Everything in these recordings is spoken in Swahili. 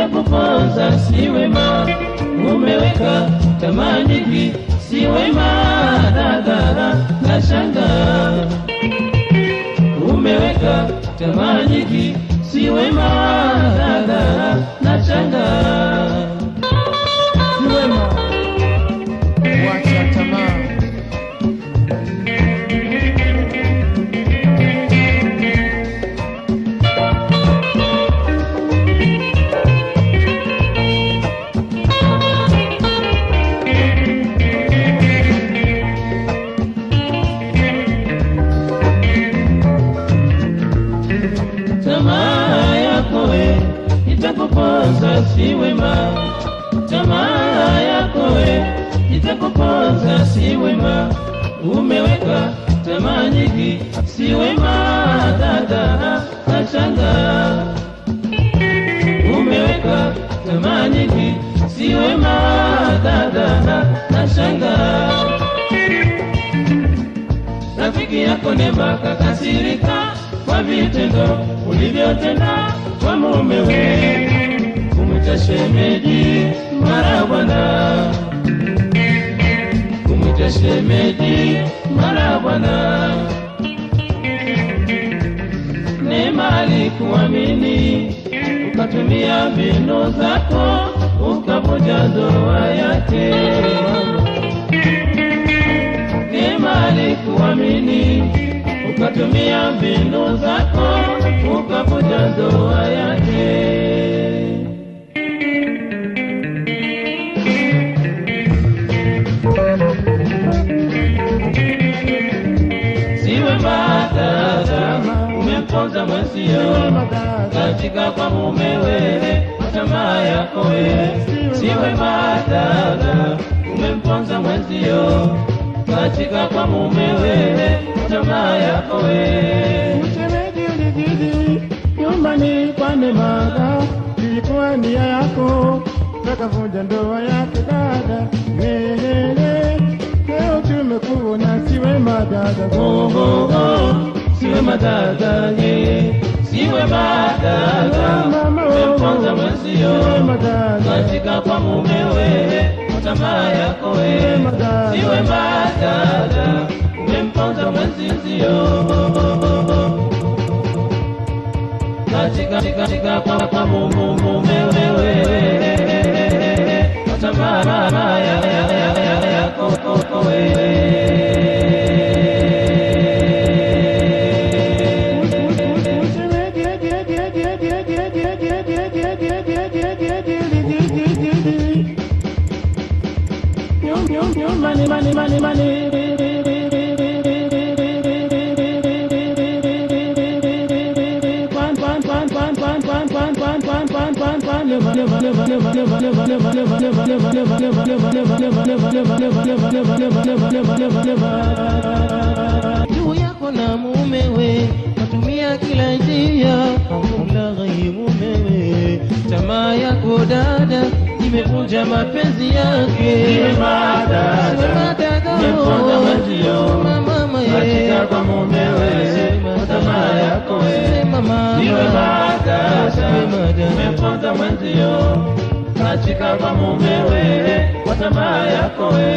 itakuponza si wema. Umeweka tamaa nyingi si wema, dada na shanga. Umeweka tamaa nyingi si wema, si wema. Tamaa yako we itakuponza si wema. Umeweka tamaa nyingi si wema, dada. Umeweka tamaa nyingi si wema, dada. Rafiki yako kakasirika kwa vitendo ulivyotenda kwa mumewe, kumwita shemeji mara bwana, kumwita shemeji mara bwana. Neema alikuamini ukatumia mbinu zako ukavunja ndoa yake. Neema alikuamini ukatumia mbinu zako ukavunja ndoa yake. Umemponza mwenzio. Katika kwa mumewe, tamaa yako wewe. Siwe madada, umemponza mwenzio. Katika kwa mumewe, tamaa yako wewe. Nyumbani kwa ilikuwa nia yako, ukavunja ndoa yake leo tumekuona dada. Oh, oh, oh, siwe madada ye, siwe madada, umemponza mwenzio katika kwa mumewe, tamaa yako we. Siwe madada, umemponza mwenzio katika kwa kwa mumewe, tamaa ya- ya- ya- ya- yako we. Juu yako na mumewe, natumia kila njia kumlaghai mumewe. Tamaa yako dada imevunja mapenzi yake. Kwa mumewe, kwa tamaa yako we.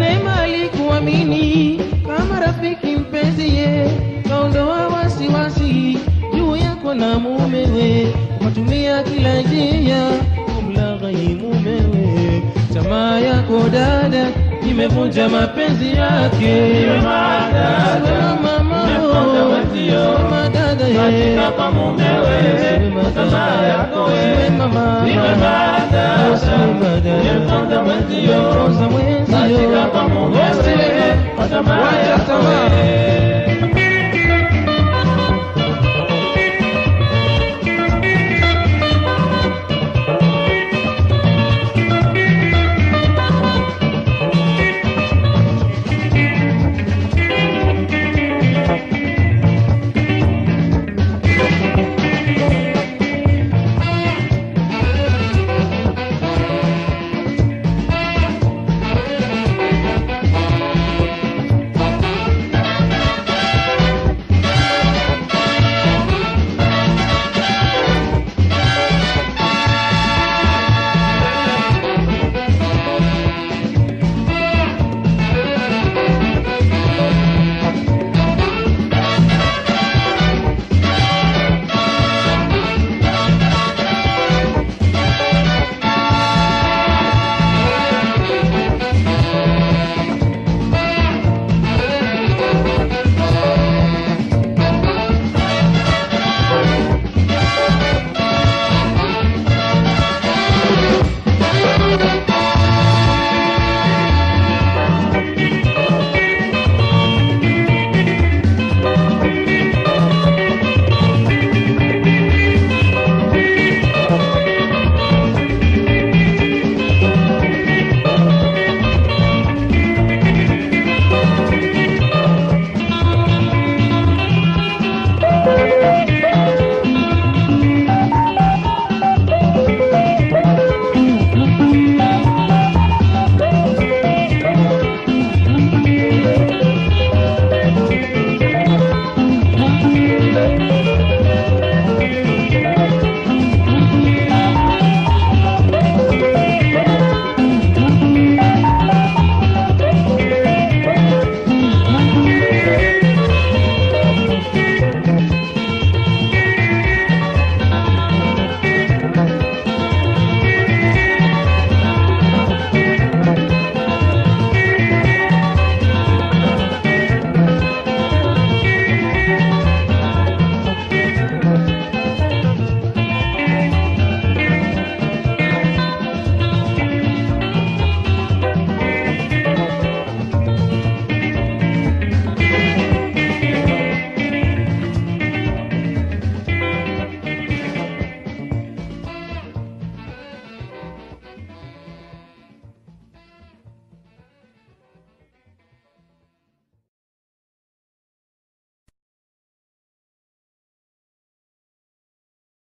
Neema alikuamini kama rafiki mpenzi ye, kaondoa wasiwasi juu yako na mumewe, ukatumia kila njia kumlaghai mumewe. Tamaa yako dada imevunja mapenzi yake. Mama, mama, mama, mama, mama, mama, mama, mama, ye. katika kwa mumewe, mama, mama, tamaa yako we. mama, mama. Siwe madada. Umemponza